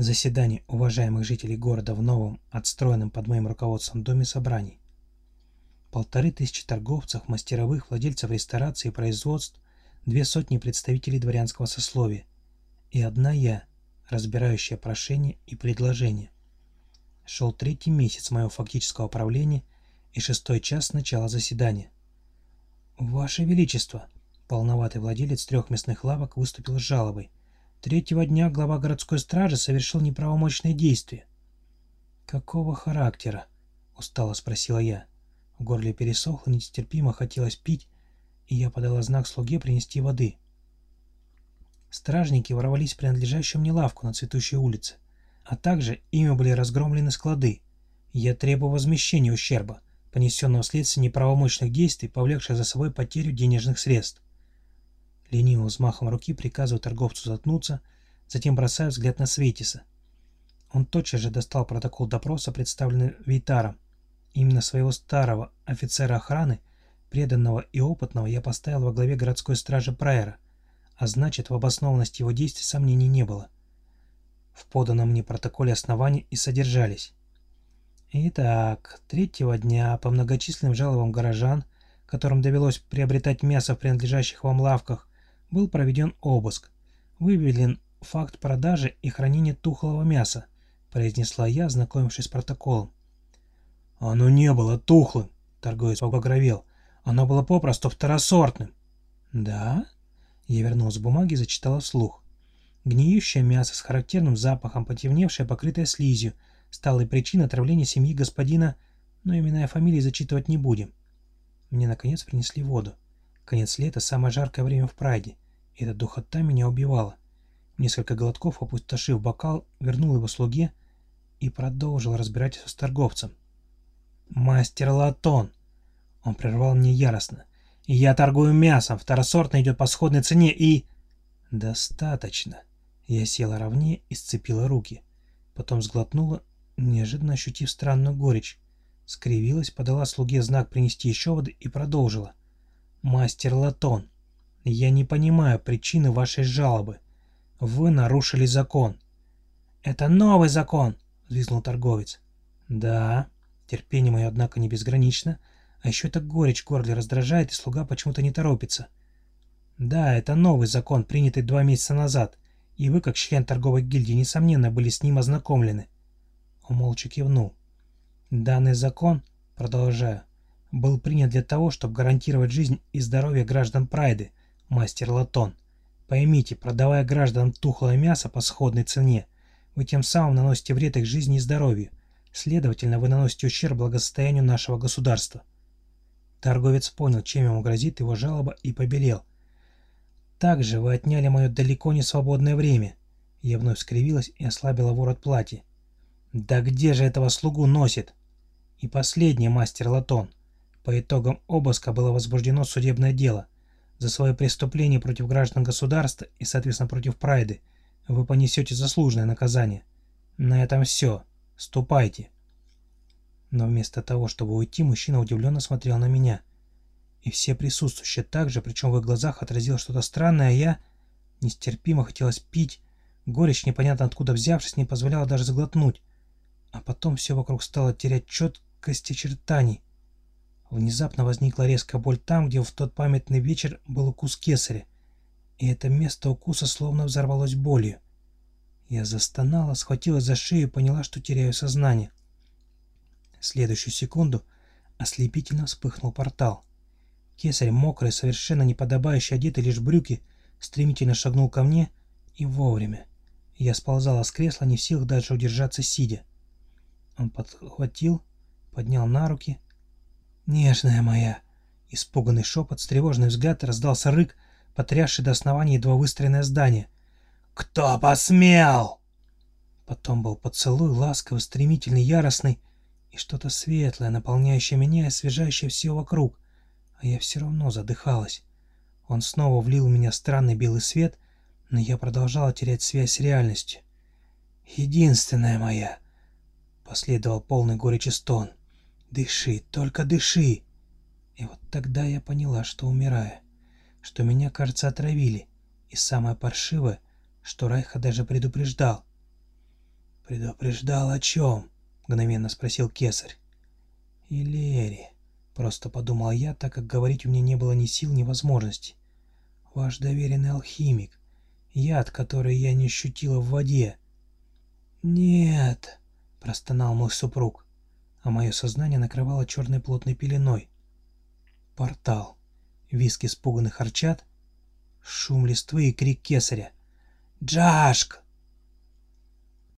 Заседание уважаемых жителей города в новом, отстроенном под моим руководством доме собраний. Полторы тысячи торговцев, мастеровых, владельцев ресторации и производств, две сотни представителей дворянского сословия и одна я, разбирающая прошения и предложения. Шел третий месяц моего фактического правления и шестой час начала заседания. «Ваше Величество!» Полноватый владелец трех мясных лавок выступил с жалобой. Третьего дня глава городской стражи совершил неправомочные действия. «Какого характера?» — устало спросила я. В горле пересохло, нестерпимо хотелось пить, и я подала знак слуге принести воды. Стражники ворвались в принадлежащую мне лавку на цветущей улице, а также ими были разгромлены склады. Я требую возмещения ущерба, понесенного вследствие неправомочных действий, повлекших за собой потерю денежных средств. Ленивым взмахом руки приказываю торговцу заткнуться, затем бросаю взгляд на Светиса. Он тотчас же достал протокол допроса, представленный Вейтаром. Именно своего старого офицера охраны, преданного и опытного, я поставил во главе городской стражи Прайера, а значит, в обоснованности его действий сомнений не было. В поданном мне протоколе основания и содержались. Итак, третьего дня по многочисленным жалобам горожан, которым довелось приобретать мясо в принадлежащих вам лавках, был проведен обыск. Выявлен факт продажи и хранения тухлого мяса, произнесла я, знакомившись с протоколом. Оно не было тухлым, торговец побагровел. Оно было попросту второсортным. Да? Я вернулась к бумаге и зачитала вслух. Гниющее мясо с характерным запахом, потемневшее, покрытое слизью, стало и причиной отравления семьи господина, но имена и фамилии зачитывать не будем. Мне, наконец, принесли воду. Конец лета – самое жаркое время в Прайде, и эта духота меня убивала. Несколько глотков, опустошив бокал, вернул его слуге и продолжил разбирательство с торговцем. «Мастер Латон!» Он прервал мне яростно. «Я торгую мясом, второсортно идет по сходной цене и...» «Достаточно!» Я села ровнее и сцепила руки. Потом сглотнула, неожиданно ощутив странную горечь. Скривилась, подала слуге знак принести еще воды и продолжила. «Мастер Латон, я не понимаю причины вашей жалобы. Вы нарушили закон». «Это новый закон!» — взвизгнул торговец. «Да, терпение мое, однако, не безгранично, а еще эта горечь горле раздражает, и слуга почему-то не торопится. Да, это новый закон, принятый два месяца назад, и вы, как член торговой гильдии, несомненно, были с ним ознакомлены. Он молча кивнул. Данный закон, продолжаю, был принят для того, чтобы гарантировать жизнь и здоровье граждан Прайды, мастер Латон. Поймите, продавая гражданам тухлое мясо по сходной цене, вы тем самым наносите вред их жизни и здоровью. Следовательно, вы наносите ущерб благосостоянию нашего государства. Торговец понял, чем ему грозит его жалоба, и побелел. Также вы отняли мое далеко не свободное время. Я вновь скривилась и ослабила ворот платья. Да где же этого слугу носит? И последний мастер Латон. По итогам обыска было возбуждено судебное дело. За свое преступление против граждан государства и, соответственно, против Прайды вы понесете заслуженное наказание. На этом все. Ступайте. Но вместо того, чтобы уйти, мужчина удивленно смотрел на меня. И все присутствующие также, причем в их глазах отразилось что-то странное, а я... Нестерпимо хотелось пить. Горечь, непонятно откуда взявшись, не позволяла даже заглотнуть. А потом все вокруг стало терять четкость очертаний. Внезапно возникла резкая боль там, где в тот памятный вечер был укус кесаря. И это место укуса словно взорвалось болью. Я застонала, схватилась за шею и поняла, что теряю сознание. В следующую секунду ослепительно вспыхнул портал. Кесарь, мокрый, совершенно неподобающий, одетый лишь брюки, стремительно шагнул ко мне и вовремя. Я сползала с кресла, не в силах даже удержаться сидя. Он подхватил, поднял на руки. «Нежная моя!» Испуганный шепот, встревоженный взгляд, раздался рык, потрясший до основания едва выстроенное здание. «Кто посмел?» Потом был поцелуй, ласковый, стремительный, яростный, и что-то светлое, наполняющее меня и освежающее все вокруг а я все равно задыхалась. Он снова влил в меня странный белый свет, но я продолжала терять связь с реальностью. «Единственная моя!» — последовал полный горечи стон. «Дыши, только дыши!» И вот тогда я поняла, что умираю, что меня, кажется, отравили, и самое паршивое, что Райха даже предупреждал. «Предупреждал о чем?» — мгновенно спросил кесарь. «Илери», — просто подумал я, так как говорить у меня не было ни сил, ни возможности. «Ваш доверенный алхимик. Яд, который я не ощутила в воде». «Нет», — простонал мой супруг, а мое сознание накрывало черной плотной пеленой. Портал. Виски испуганных арчат, шум листвы и крик кесаря. «Джашк!»